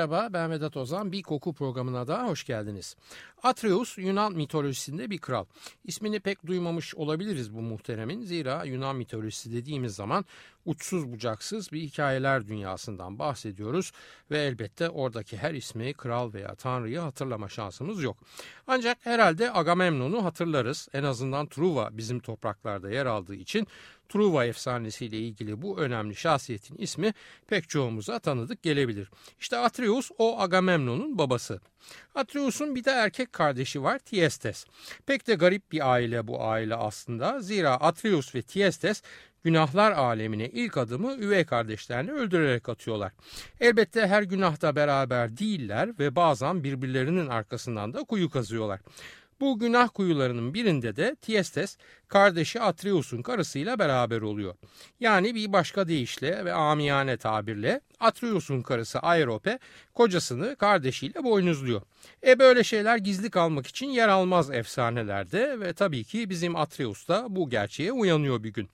Merhaba ben Vedat Ozan. Bir koku programına da hoş geldiniz. Atreus Yunan mitolojisinde bir kral. İsmini pek duymamış olabiliriz bu muhteremin. Zira Yunan mitolojisi dediğimiz zaman uçsuz bucaksız bir hikayeler dünyasından bahsediyoruz ve elbette oradaki her ismi kral veya tanrıyı hatırlama şansımız yok. Ancak herhalde Agamemnon'u hatırlarız. En azından Truva bizim topraklarda yer aldığı için Truva efsanesiyle ilgili bu önemli şahsiyetin ismi pek çoğumuza tanıdık gelebilir. İşte Atreus o Agamemnon'un babası. Atreus'un bir de erkek kardeşi var Tiestes. Pek de garip bir aile bu aile aslında. Zira Atreus ve Tiestes günahlar alemine ilk adımı üvey kardeşlerini öldürerek atıyorlar. Elbette her günahta beraber değiller ve bazen birbirlerinin arkasından da kuyu kazıyorlar. Bu günah kuyularının birinde de Tiestes kardeşi Atreus'un karısıyla beraber oluyor. Yani bir başka deyişle ve amiyane tabirle Atreus'un karısı Aerope kocasını kardeşiyle boynuzluyor. E böyle şeyler gizli kalmak için yer almaz efsanelerde ve tabii ki bizim Atreus da bu gerçeğe uyanıyor bir gün.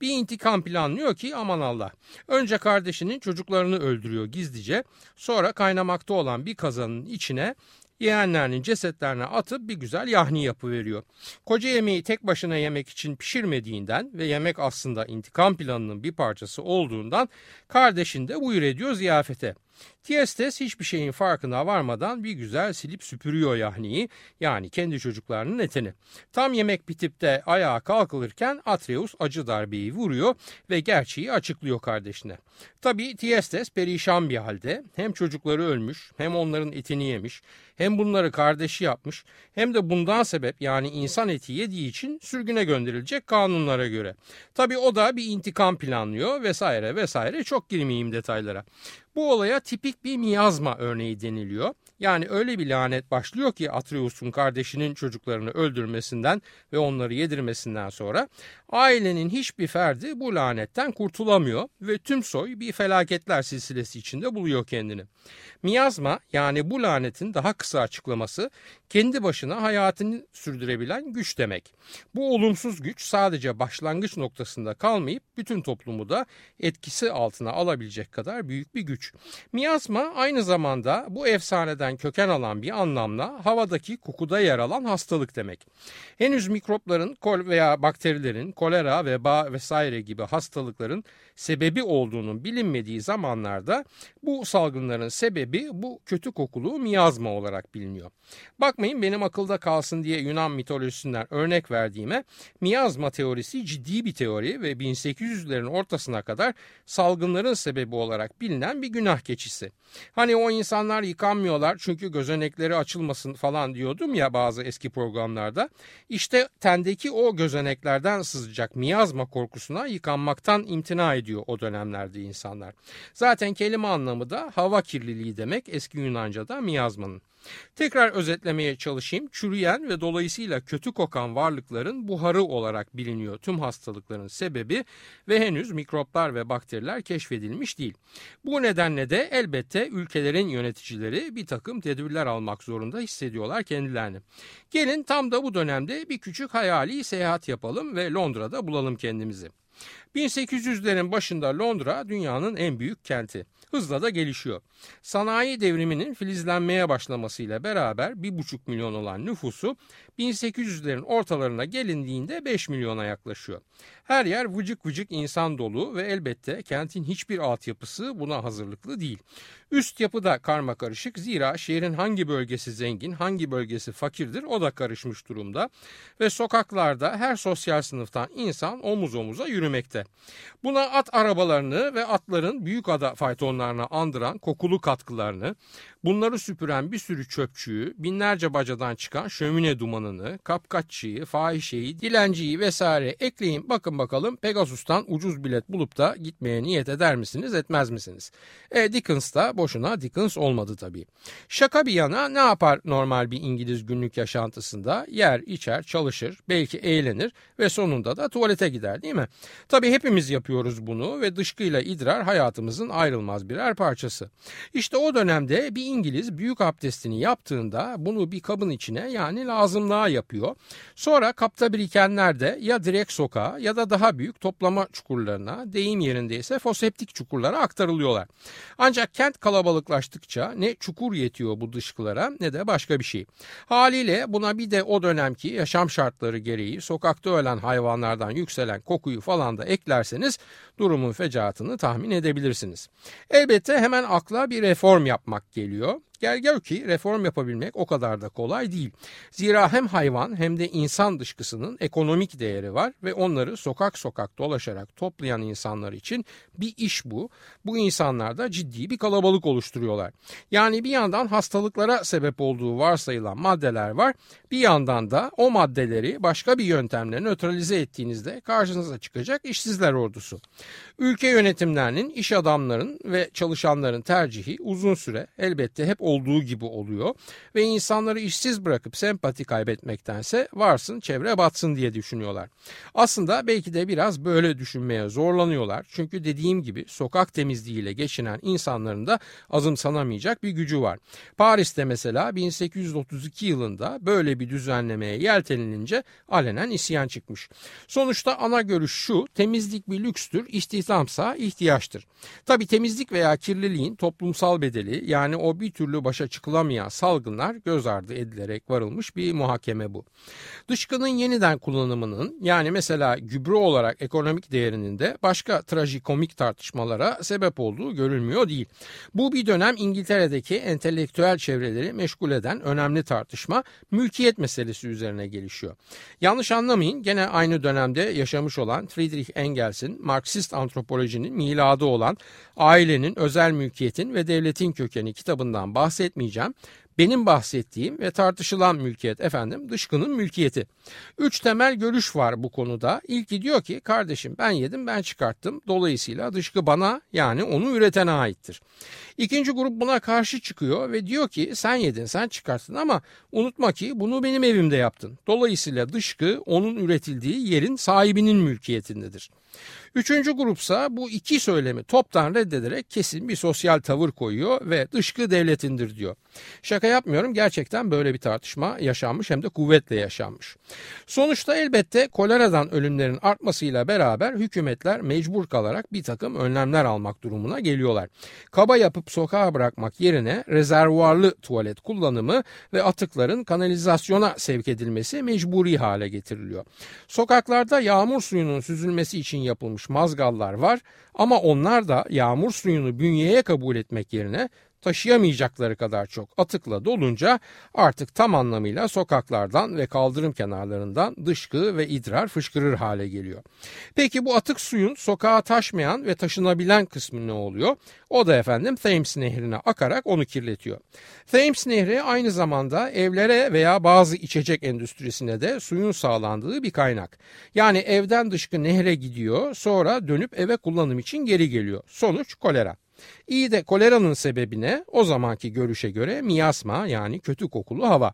Bir intikam planlıyor ki aman Allah. Önce kardeşinin çocuklarını öldürüyor gizlice sonra kaynamakta olan bir kazanın içine yeğenlerinin cesetlerine atıp bir güzel yahni yapıveriyor. Koca yemeği tek başına yemek için pişirmediğinden ve yemek aslında intikam planının bir parçası olduğundan kardeşin de buyur ediyor ziyafete. Tiestes hiçbir şeyin farkına varmadan bir güzel silip süpürüyor yahniyi yani kendi çocuklarının etini. Tam yemek bitip de ayağa kalkılırken Atreus acı darbeyi vuruyor ve gerçeği açıklıyor kardeşine. Tabi Tiestes perişan bir halde hem çocukları ölmüş hem onların etini yemiş hem bunları kardeşi yapmış hem de bundan sebep yani insan eti yediği için sürgüne gönderilecek kanunlara göre. Tabi o da bir intikam planlıyor vesaire vesaire çok girmeyeyim detaylara. Bu olaya tipik bir miyazma örneği deniliyor. Yani öyle bir lanet başlıyor ki Atreus'un kardeşinin çocuklarını öldürmesinden ve onları yedirmesinden sonra ailenin hiçbir ferdi bu lanetten kurtulamıyor ve tüm soy bir felaketler silsilesi içinde buluyor kendini. Miyazma yani bu lanetin daha kısa açıklaması kendi başına hayatını sürdürebilen güç demek. Bu olumsuz güç sadece başlangıç noktasında kalmayıp bütün toplumu da etkisi altına alabilecek kadar büyük bir güç. Miyazma aynı zamanda bu efsaneden köken alan bir anlamla havadaki kokuda yer alan hastalık demek. Henüz mikropların kol veya bakterilerin kolera, veba vesaire gibi hastalıkların sebebi olduğunun bilinmediği zamanlarda bu salgınların sebebi bu kötü kokulu miyazma olarak biliniyor. Bakmayın benim akılda kalsın diye Yunan mitolojisinden örnek verdiğime miyazma teorisi ciddi bir teori ve 1800'lerin ortasına kadar salgınların sebebi olarak bilinen bir günah keçisi. Hani o insanlar yıkanmıyorlar çünkü gözenekleri açılmasın falan diyordum ya bazı eski programlarda. İşte tendeki o gözeneklerden sızacak miyazma korkusuna yıkanmaktan imtina ediyor o dönemlerde insanlar. Zaten kelime anlamı da hava kirliliği demek eski Yunanca'da miyazmanın. Tekrar özetlemeye çalışayım. Çürüyen ve dolayısıyla kötü kokan varlıkların buharı olarak biliniyor tüm hastalıkların sebebi ve henüz mikroplar ve bakteriler keşfedilmiş değil. Bu nedenle de elbette ülkelerin yöneticileri bir takım tedbirler almak zorunda hissediyorlar kendilerini. Gelin tam da bu dönemde bir küçük hayali seyahat yapalım ve Londra'da bulalım kendimizi. 1800'lerin başında Londra dünyanın en büyük kenti. Hızla da gelişiyor. Sanayi devriminin filizlenmeye başlamasıyla beraber 1,5 milyon olan nüfusu 1800'lerin ortalarına gelindiğinde 5 milyona yaklaşıyor. Her yer vıcık vıcık insan dolu ve elbette kentin hiçbir altyapısı buna hazırlıklı değil. Üst yapı da karma karışık zira şehrin hangi bölgesi zengin, hangi bölgesi fakirdir o da karışmış durumda. Ve sokaklarda her sosyal sınıftan insan omuz omuza yürümekte. Buna at arabalarını ve atların büyük ada faytonlarına andıran kokulu katkılarını, bunları süpüren bir sürü çöpçüyü, binlerce bacadan çıkan şömine dumanını, kapkaççıyı, fahişeyi, dilenciyi vesaire ekleyin bakın bakalım Pegasus'tan ucuz bilet bulup da gitmeye niyet eder misiniz etmez misiniz? E Dickens da boşuna Dickens olmadı tabii. Şaka bir yana ne yapar normal bir İngiliz günlük yaşantısında? Yer, içer, çalışır, belki eğlenir ve sonunda da tuvalete gider değil mi? Tabi hepimiz yapıyoruz bunu ve dışkıyla idrar hayatımızın ayrılmaz birer parçası. İşte o dönemde bir İngiliz büyük abdestini yaptığında bunu bir kabın içine yani lazımlığa yapıyor. Sonra kapta birikenler de ya direkt sokağa ya da daha büyük toplama çukurlarına deyim yerindeyse foseptik çukurlara aktarılıyorlar. Ancak kent kalabalıklaştıkça ne çukur yetiyor bu dışkılara ne de başka bir şey. Haliyle buna bir de o dönemki yaşam şartları gereği sokakta ölen hayvanlardan yükselen kokuyu falan da eklerseniz durumun fecaatını tahmin edebilirsiniz. Elbette hemen akla bir reform yapmak geliyor. yapılıyor. Gel ki reform yapabilmek o kadar da kolay değil. Zira hem hayvan hem de insan dışkısının ekonomik değeri var ve onları sokak sokak dolaşarak toplayan insanlar için bir iş bu. Bu insanlar da ciddi bir kalabalık oluşturuyorlar. Yani bir yandan hastalıklara sebep olduğu varsayılan maddeler var. Bir yandan da o maddeleri başka bir yöntemle nötralize ettiğinizde karşınıza çıkacak işsizler ordusu. Ülke yönetimlerinin, iş adamların ve çalışanların tercihi uzun süre elbette hep olduğu gibi oluyor ve insanları işsiz bırakıp sempati kaybetmektense varsın çevre batsın diye düşünüyorlar. Aslında belki de biraz böyle düşünmeye zorlanıyorlar. Çünkü dediğim gibi sokak temizliğiyle geçinen insanların da azımsanamayacak bir gücü var. Paris'te mesela 1832 yılında böyle bir düzenlemeye yeltenilince alenen isyan çıkmış. Sonuçta ana görüş şu temizlik bir lükstür, istihdamsa ihtiyaçtır. Tabi temizlik veya kirliliğin toplumsal bedeli yani o bir türlü başa çıkılamayan salgınlar göz ardı edilerek varılmış bir muhakeme bu. Dışkının yeniden kullanımının yani mesela gübre olarak ekonomik değerinin de başka trajikomik tartışmalara sebep olduğu görülmüyor değil. Bu bir dönem İngiltere'deki entelektüel çevreleri meşgul eden önemli tartışma mülkiyet meselesi üzerine gelişiyor. Yanlış anlamayın gene aynı dönemde yaşamış olan Friedrich Engels'in Marksist antropolojinin miladı olan Ailenin, Özel Mülkiyetin ve Devletin Kökeni kitabından bahsetmeyeceğim. Benim bahsettiğim ve tartışılan mülkiyet efendim dışkının mülkiyeti. Üç temel görüş var bu konuda. İlki diyor ki kardeşim ben yedim ben çıkarttım. Dolayısıyla dışkı bana yani onu üretene aittir. İkinci grup buna karşı çıkıyor ve diyor ki sen yedin sen çıkarttın ama unutma ki bunu benim evimde yaptın. Dolayısıyla dışkı onun üretildiği yerin sahibinin mülkiyetindedir. Üçüncü grupsa bu iki söylemi toptan reddederek kesin bir sosyal tavır koyuyor ve dışkı devletindir diyor. Şaka yapmıyorum gerçekten böyle bir tartışma yaşanmış hem de kuvvetle yaşanmış. Sonuçta elbette koleradan ölümlerin artmasıyla beraber hükümetler mecbur kalarak bir takım önlemler almak durumuna geliyorlar. Kaba yapıp sokağa bırakmak yerine rezervuarlı tuvalet kullanımı ve atıkların kanalizasyona sevk edilmesi mecburi hale getiriliyor. Sokaklarda yağmur suyunun süzülmesi için yapılmış mazgallar var. Ama onlar da yağmur suyunu bünyeye kabul etmek yerine taşıyamayacakları kadar çok atıkla dolunca artık tam anlamıyla sokaklardan ve kaldırım kenarlarından dışkı ve idrar fışkırır hale geliyor. Peki bu atık suyun sokağa taşmayan ve taşınabilen kısmı ne oluyor? O da efendim Thames nehrine akarak onu kirletiyor. Thames nehri aynı zamanda evlere veya bazı içecek endüstrisine de suyun sağlandığı bir kaynak. Yani evden dışkı nehre gidiyor sonra dönüp eve kullanım için geri geliyor. Sonuç kolera. İyi de koleranın sebebi ne? O zamanki görüşe göre miyasma yani kötü kokulu hava.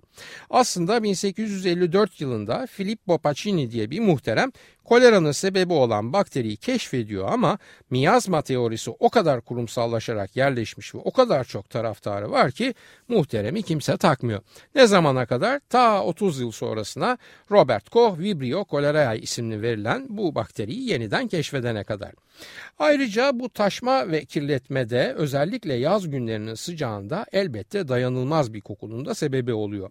Aslında 1854 yılında Filippo Pacini diye bir muhterem koleranın sebebi olan bakteriyi keşfediyor ama miyazma teorisi o kadar kurumsallaşarak yerleşmiş ve o kadar çok taraftarı var ki muhteremi kimse takmıyor. Ne zamana kadar? Ta 30 yıl sonrasına Robert Koch Vibrio cholerae isimli verilen bu bakteriyi yeniden keşfedene kadar. Ayrıca bu taşma ve kirletmede özellikle yaz günlerinin sıcağında elbette dayanılmaz bir kokunun da sebebi oluyor.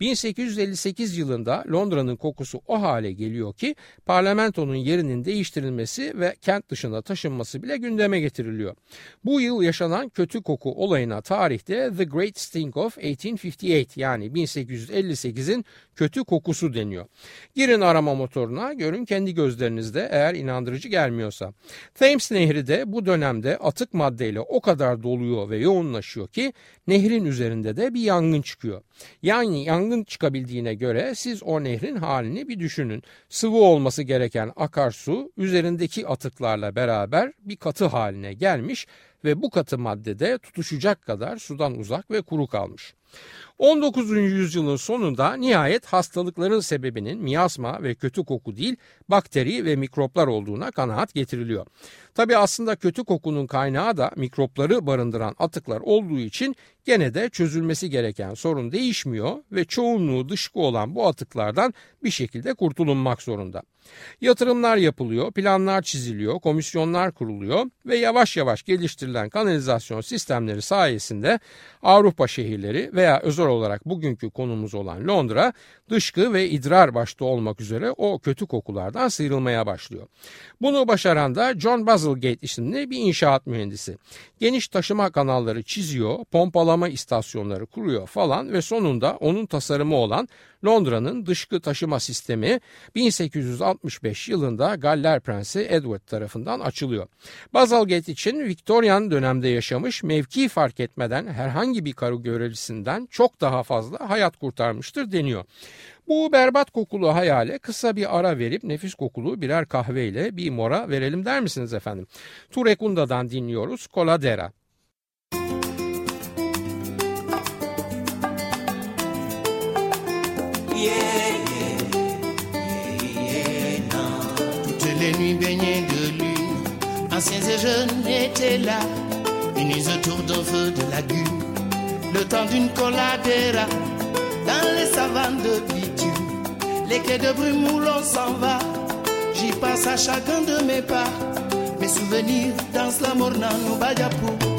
1858 yılında Londra'nın kokusu o hale geliyor ki parlamento parlamentonun yerinin değiştirilmesi ve kent dışına taşınması bile gündeme getiriliyor. Bu yıl yaşanan kötü koku olayına tarihte The Great Stink of 1858 yani 1858'in kötü kokusu deniyor. Girin arama motoruna görün kendi gözlerinizde eğer inandırıcı gelmiyorsa. Thames Nehri de bu dönemde atık maddeyle o kadar doluyor ve yoğunlaşıyor ki nehrin üzerinde de bir yangın çıkıyor. Yani yangın çıkabildiğine göre siz o nehrin halini bir düşünün. Sıvı olması gereken akarsu üzerindeki atıklarla beraber bir katı haline gelmiş ve bu katı maddede tutuşacak kadar sudan uzak ve kuru kalmış. 19. yüzyılın sonunda nihayet hastalıkların sebebinin miyasma ve kötü koku değil bakteri ve mikroplar olduğuna kanaat getiriliyor. Tabi aslında kötü kokunun kaynağı da mikropları barındıran atıklar olduğu için gene de çözülmesi gereken sorun değişmiyor ve çoğunluğu dışkı olan bu atıklardan bir şekilde kurtulunmak zorunda. Yatırımlar yapılıyor, planlar çiziliyor, komisyonlar kuruluyor ve yavaş yavaş geliştirilen kanalizasyon sistemleri sayesinde Avrupa şehirleri veya özel olarak bugünkü konumuz olan Londra dışkı ve idrar başta olmak üzere o kötü kokulardan sıyrılmaya başlıyor. Bunu başaran da John Bazalgate isimli bir inşaat mühendisi. Geniş taşıma kanalları çiziyor, pompalama istasyonları kuruyor falan ve sonunda onun tasarımı olan Londra'nın dışkı taşıma sistemi 1865 yılında Galler Prensi Edward tarafından açılıyor. Bazalgate için Victorian dönemde yaşamış mevki fark etmeden herhangi bir karı görevlisinden çok daha fazla hayat kurtarmıştır deniyor. Bu berbat kokulu hayale kısa bir ara verip nefis kokulu birer kahveyle bir mora verelim der misiniz efendim? Turekunda'dan dinliyoruz Coladera. Les nuits baignées de lune, anciens et jeunes étaient là, unis autour d'un feu de lagune, le temps d'une coladera, dans les savanes de bitume, les quais de brume où s'en va, j'y passe à chacun de mes pas, mes souvenirs dansent la morna no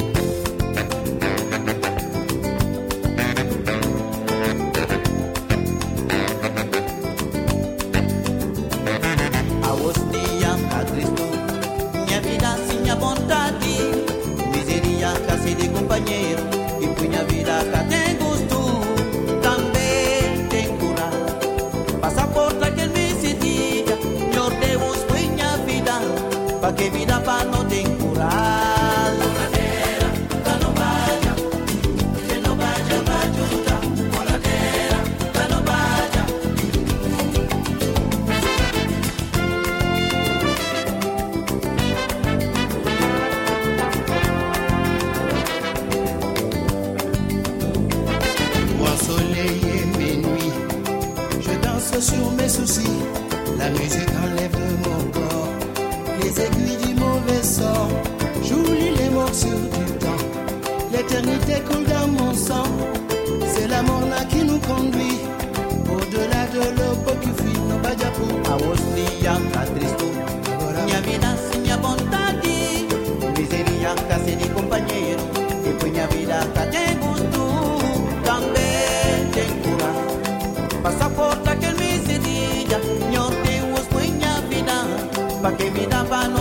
pa' que miraba no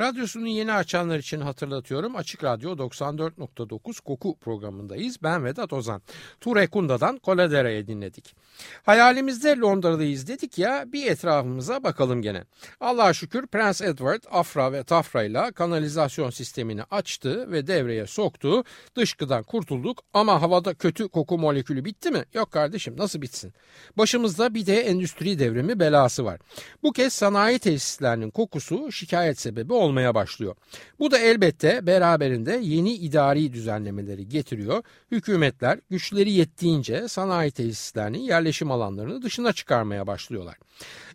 Radyosunu yeni açanlar için hatırlatıyorum. Açık Radyo 94.9 Koku programındayız. Ben Vedat Ozan. Ture Kunda'dan Coladera'ya dinledik. Hayalimizde Londra'dayız dedik ya bir etrafımıza bakalım gene. Allah'a şükür Prens Edward Afra ve Tafra ile kanalizasyon sistemini açtı ve devreye soktu. Dışkıdan kurtulduk ama havada kötü koku molekülü bitti mi? Yok kardeşim nasıl bitsin? Başımızda bir de endüstri devrimi belası var. Bu kez sanayi tesislerinin kokusu şikayet sebebi olmaya başlıyor. Bu da elbette beraberinde yeni idari düzenlemeleri getiriyor. Hükümetler güçleri yettiğince sanayi tesislerinin yerleşim alanlarını dışına çıkarmaya başlıyorlar.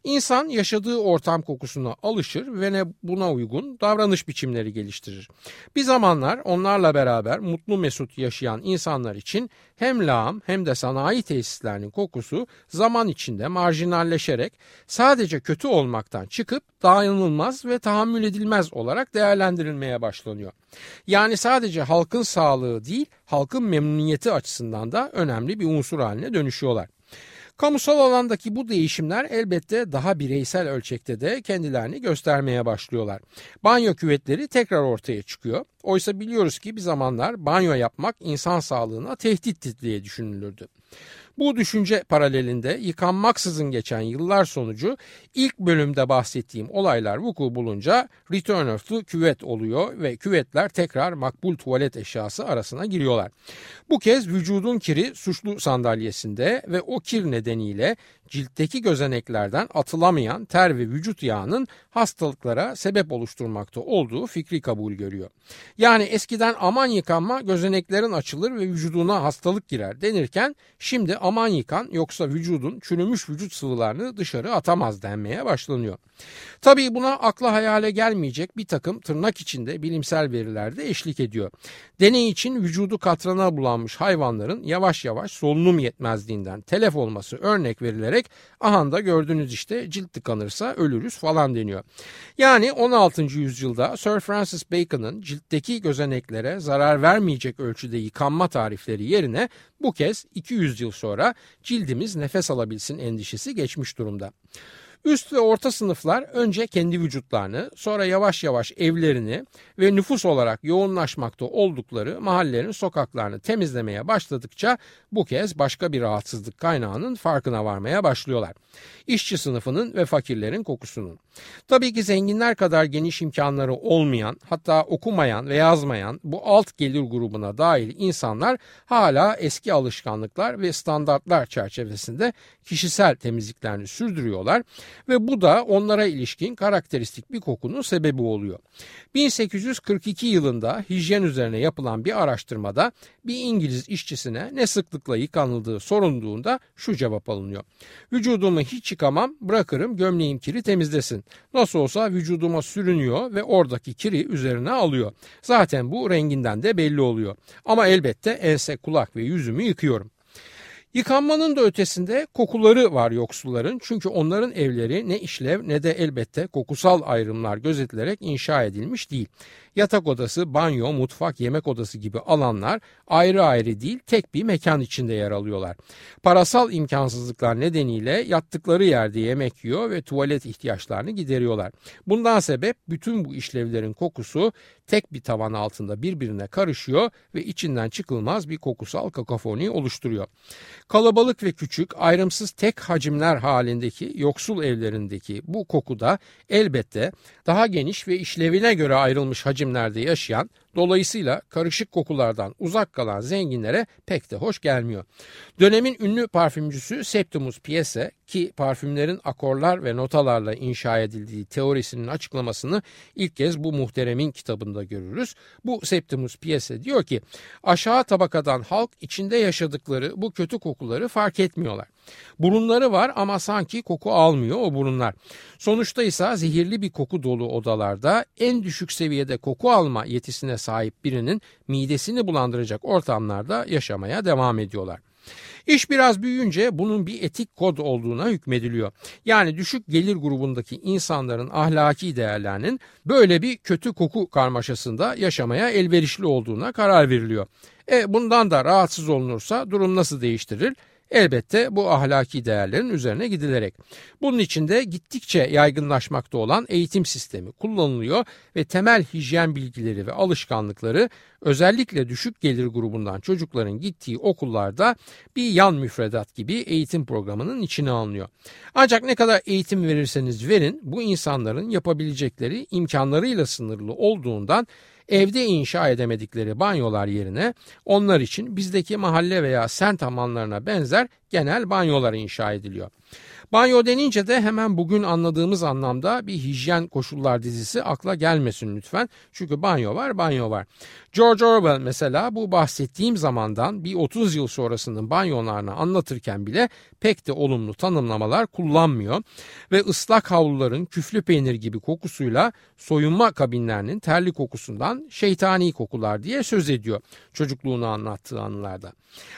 İnsan yaşadığı ortam kokusuna alışır ve ne buna uygun davranış biçimleri geliştirir. Bir zamanlar onlarla beraber mutlu mesut yaşayan insanlar için hem lağım hem de sanayi tesislerinin kokusu zaman içinde marjinalleşerek sadece kötü olmaktan çıkıp dayanılmaz ve tahammül edilmez olarak değerlendirilmeye başlanıyor. Yani sadece halkın sağlığı değil, halkın memnuniyeti açısından da önemli bir unsur haline dönüşüyorlar. Kamusal alandaki bu değişimler elbette daha bireysel ölçekte de kendilerini göstermeye başlıyorlar. Banyo küvetleri tekrar ortaya çıkıyor. Oysa biliyoruz ki bir zamanlar banyo yapmak insan sağlığına tehdit diye düşünülürdü. Bu düşünce paralelinde yıkanmaksızın geçen yıllar sonucu ilk bölümde bahsettiğim olaylar vuku bulunca return of the küvet oluyor ve küvetler tekrar makbul tuvalet eşyası arasına giriyorlar. Bu kez vücudun kiri suçlu sandalyesinde ve o kir nedeniyle ciltteki gözeneklerden atılamayan ter ve vücut yağının hastalıklara sebep oluşturmakta olduğu fikri kabul görüyor. Yani eskiden aman yıkanma gözeneklerin açılır ve vücuduna hastalık girer denirken şimdi aman yıkan yoksa vücudun çürümüş vücut sıvılarını dışarı atamaz denmeye başlanıyor. Tabii buna akla hayale gelmeyecek bir takım tırnak içinde bilimsel veriler de eşlik ediyor. Deney için vücudu katrana bulanmış hayvanların yavaş yavaş solunum yetmezliğinden telef olması örnek verilerek aha da gördüğünüz işte cilt tıkanırsa ölürüz falan deniyor. Yani 16. yüzyılda Sir Francis Bacon'ın ciltteki gözeneklere zarar vermeyecek ölçüde yıkanma tarifleri yerine bu kez 200 yıl sonra cildimiz nefes alabilsin endişesi geçmiş durumda. Üst ve orta sınıflar önce kendi vücutlarını, sonra yavaş yavaş evlerini ve nüfus olarak yoğunlaşmakta oldukları mahallelerin sokaklarını temizlemeye başladıkça bu kez başka bir rahatsızlık kaynağının farkına varmaya başlıyorlar. İşçi sınıfının ve fakirlerin kokusunun. Tabii ki zenginler kadar geniş imkanları olmayan, hatta okumayan ve yazmayan bu alt gelir grubuna dahil insanlar hala eski alışkanlıklar ve standartlar çerçevesinde kişisel temizliklerini sürdürüyorlar ve bu da onlara ilişkin karakteristik bir kokunun sebebi oluyor. 1842 yılında hijyen üzerine yapılan bir araştırmada bir İngiliz işçisine ne sıklıkla yıkanıldığı sorulduğunda şu cevap alınıyor. Vücudumu hiç yıkamam bırakırım gömleğim kiri temizlesin. Nasıl olsa vücuduma sürünüyor ve oradaki kiri üzerine alıyor. Zaten bu renginden de belli oluyor. Ama elbette ense, kulak ve yüzümü yıkıyorum. Yıkanmanın da ötesinde kokuları var yoksulların çünkü onların evleri ne işlev ne de elbette kokusal ayrımlar gözetilerek inşa edilmiş değil. Yatak odası, banyo, mutfak, yemek odası gibi alanlar ayrı ayrı değil tek bir mekan içinde yer alıyorlar. Parasal imkansızlıklar nedeniyle yattıkları yerde yemek yiyor ve tuvalet ihtiyaçlarını gideriyorlar. Bundan sebep bütün bu işlevlerin kokusu tek bir tavan altında birbirine karışıyor ve içinden çıkılmaz bir kokusal kakafoni oluşturuyor. Kalabalık ve küçük, ayrımsız tek hacimler halindeki yoksul evlerindeki bu koku da elbette daha geniş ve işlevine göre ayrılmış hacimlerde yaşayan Dolayısıyla karışık kokulardan uzak kalan zenginlere pek de hoş gelmiyor. Dönemin ünlü parfümcüsü Septimus Piese ki parfümlerin akorlar ve notalarla inşa edildiği teorisinin açıklamasını ilk kez bu muhteremin kitabında görürüz. Bu Septimus Piese diyor ki aşağı tabakadan halk içinde yaşadıkları bu kötü kokuları fark etmiyorlar. Burunları var ama sanki koku almıyor o burunlar. Sonuçta ise zehirli bir koku dolu odalarda en düşük seviyede koku alma yetisine sahip birinin midesini bulandıracak ortamlarda yaşamaya devam ediyorlar. İş biraz büyüyünce bunun bir etik kod olduğuna hükmediliyor. Yani düşük gelir grubundaki insanların ahlaki değerlerinin böyle bir kötü koku karmaşasında yaşamaya elverişli olduğuna karar veriliyor. E bundan da rahatsız olunursa durum nasıl değiştirir? Elbette bu ahlaki değerlerin üzerine gidilerek. Bunun için de gittikçe yaygınlaşmakta olan eğitim sistemi kullanılıyor ve temel hijyen bilgileri ve alışkanlıkları özellikle düşük gelir grubundan çocukların gittiği okullarda bir yan müfredat gibi eğitim programının içine alınıyor. Ancak ne kadar eğitim verirseniz verin bu insanların yapabilecekleri imkanlarıyla sınırlı olduğundan evde inşa edemedikleri banyolar yerine onlar için bizdeki mahalle veya sent hamamlarına benzer genel banyolar inşa ediliyor. Banyo denince de hemen bugün anladığımız anlamda bir hijyen koşullar dizisi akla gelmesin lütfen. Çünkü banyo var, banyo var. George Orwell mesela bu bahsettiğim zamandan bir 30 yıl sonrasının banyolarını anlatırken bile pek de olumlu tanımlamalar kullanmıyor ve ıslak havluların küflü peynir gibi kokusuyla soyunma kabinlerinin terli kokusundan şeytani kokular diye söz ediyor çocukluğunu anlattığı anılarda.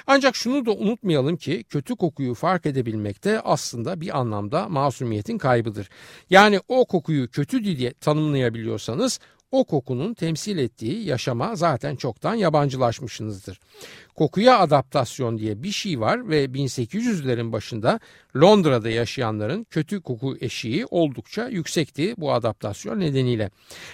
Ancak şunu da unutmayalım ki kötü kokuyu fark edebilmekte aslında bir anlamda masumiyetin kaybıdır. Yani o kokuyu kötü diye tanımlayabiliyorsanız o kokunun temsil ettiği yaşama zaten çoktan yabancılaşmışsınızdır. Kokuya adaptasyon diye bir şey var ve 1800'lerin başında Londra'da yaşayanların kötü koku eşiği oldukça yüksekti bu adaptasyon nedeniyle.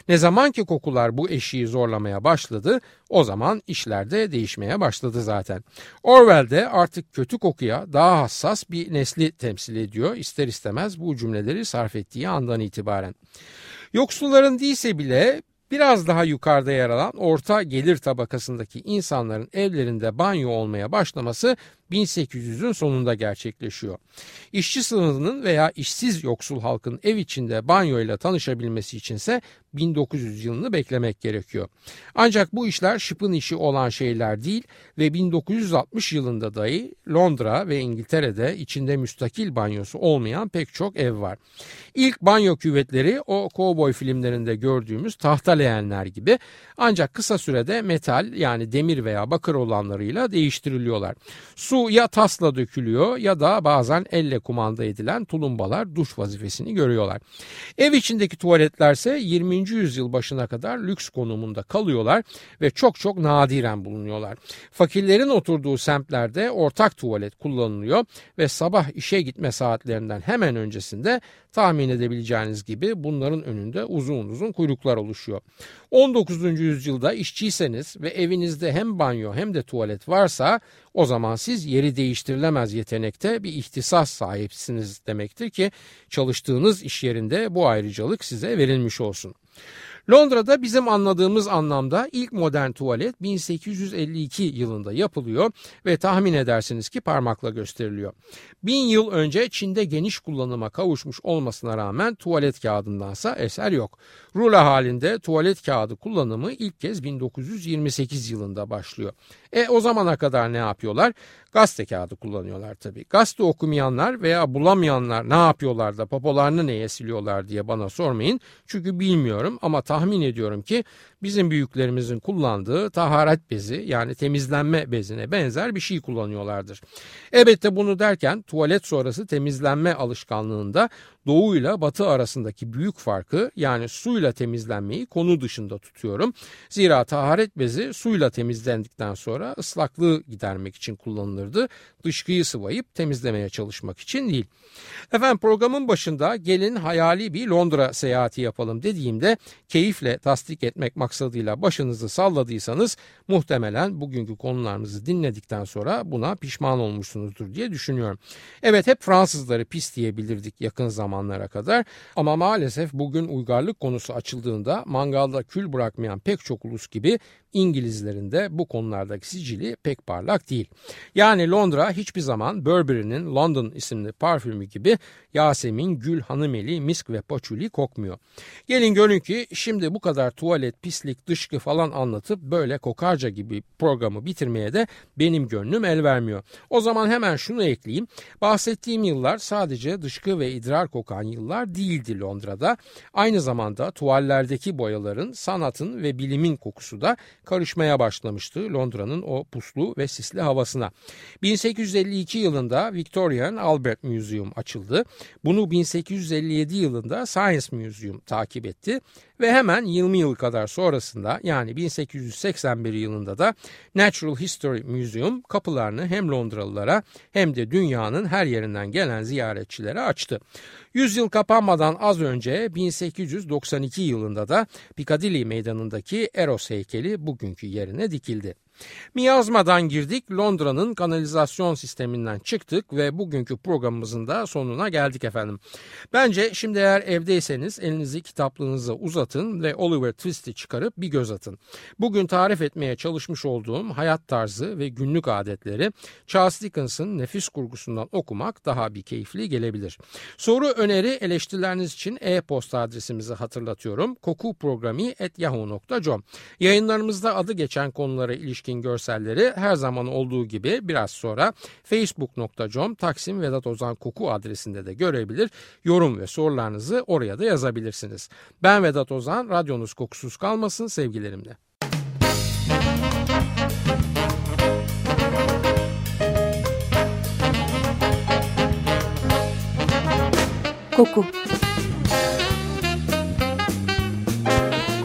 Ne zaman ki kokular bu eşiği zorlamaya başladı o zaman işler de değişmeye başladı zaten. Orwell de artık kötü kokuya daha hassas bir nesli temsil ediyor ister istemez bu cümleleri sarf ettiği andan itibaren. Yoksulların değilse bile Biraz daha yukarıda yer alan orta gelir tabakasındaki insanların evlerinde banyo olmaya başlaması 1800'ün sonunda gerçekleşiyor. İşçi sınıfının veya işsiz yoksul halkın ev içinde banyo ile tanışabilmesi içinse 1900 yılını beklemek gerekiyor. Ancak bu işler şıpın işi olan şeyler değil ve 1960 yılında dahi Londra ve İngiltere'de içinde müstakil banyosu olmayan pek çok ev var. İlk banyo küvetleri o kovboy filmlerinde gördüğümüz tahta leğenler gibi ancak kısa sürede metal yani demir veya bakır olanlarıyla değiştiriliyorlar. Su ya tasla dökülüyor ya da bazen elle kumanda edilen tulumbalar duş vazifesini görüyorlar. Ev içindeki tuvaletlerse 20. yüzyıl başına kadar lüks konumunda kalıyorlar ve çok çok nadiren bulunuyorlar. Fakirlerin oturduğu semtlerde ortak tuvalet kullanılıyor ve sabah işe gitme saatlerinden hemen öncesinde tahmin edebileceğiniz gibi bunların önünde uzun uzun kuyruklar oluşuyor. 19. yüzyılda işçiyseniz ve evinizde hem banyo hem de tuvalet varsa o zaman siz yeri değiştirilemez yetenekte bir ihtisas sahipsiniz demektir ki çalıştığınız iş yerinde bu ayrıcalık size verilmiş olsun. Londra'da bizim anladığımız anlamda ilk modern tuvalet 1852 yılında yapılıyor ve tahmin edersiniz ki parmakla gösteriliyor. Bin yıl önce Çin'de geniş kullanıma kavuşmuş olmasına rağmen tuvalet kağıdındansa eser yok. Rula halinde tuvalet kağıdı kullanımı ilk kez 1928 yılında başlıyor. E o zamana kadar ne yapıyorlar? Gazete kağıdı kullanıyorlar tabii. Gazete okumayanlar veya bulamayanlar ne yapıyorlar da popolarını neye siliyorlar diye bana sormayın. Çünkü bilmiyorum ama tahmin ediyorum ki bizim büyüklerimizin kullandığı taharet bezi yani temizlenme bezine benzer bir şey kullanıyorlardır. Elbette bunu derken tuvalet sonrası temizlenme alışkanlığında doğu ile batı arasındaki büyük farkı yani suyla temizlenmeyi konu dışında tutuyorum. Zira taharet bezi suyla temizlendikten sonra ıslaklığı gidermek için kullanılırdı. Dışkıyı sıvayıp temizlemeye çalışmak için değil. Efendim programın başında gelin hayali bir Londra seyahati yapalım dediğimde keyifle tasdik etmek maksadıyla başınızı salladıysanız muhtemelen bugünkü konularımızı dinledikten sonra buna pişman olmuşsunuzdur diye düşünüyorum. Evet hep Fransızları pis diyebilirdik yakın zamanlara kadar ama maalesef bugün uygarlık konusu açıldığında mangalda kül bırakmayan pek çok ulus gibi İngilizlerin de bu konulardaki sicili pek parlak değil. Yani Londra hiçbir zaman Burberry'nin London isimli parfümü gibi Yasemin, Gül, Hanımeli, Misk ve Paçuli kokmuyor. Gelin görün ki şimdi bu kadar tuvalet, pislik, dışkı falan anlatıp böyle kokarca gibi programı bitirmeye de benim gönlüm el vermiyor. O zaman hemen şunu ekleyeyim. Bahsettiğim yıllar sadece dışkı ve idrar kokan yıllar değildi Londra'da. Aynı zamanda tuvallerdeki boyaların, sanatın ve bilimin kokusu da karışmaya başlamıştı Londra'nın o puslu ve sisli havasına. 1852 yılında Victorian Albert Museum açıldı. Bunu 1857 yılında Science Museum takip etti ve hemen 20 yıl kadar sonrasında yani 1881 yılında da Natural History Museum kapılarını hem Londralılara hem de dünyanın her yerinden gelen ziyaretçilere açtı. Yüzyıl kapanmadan az önce 1892 yılında da Piccadilly meydanındaki Eros heykeli bugünkü yerine dikildi. Miyazmadan girdik, Londra'nın kanalizasyon sisteminden çıktık ve bugünkü programımızın da sonuna geldik efendim. Bence şimdi eğer evdeyseniz elinizi kitaplığınıza uzatın ve Oliver Twist'i çıkarıp bir göz atın. Bugün tarif etmeye çalışmış olduğum hayat tarzı ve günlük adetleri Charles Dickens'ın nefis kurgusundan okumak daha bir keyifli gelebilir. Soru, öneri, eleştirileriniz için e-posta adresimizi hatırlatıyorum. kokuprogrami.yahoo.com Yayınlarımızda adı geçen konulara ilişkin ilişkin görselleri her zaman olduğu gibi biraz sonra facebook.com Taksim Vedat Ozan Koku adresinde de görebilir. Yorum ve sorularınızı oraya da yazabilirsiniz. Ben Vedat Ozan, radyonuz kokusuz kalmasın sevgilerimle. Koku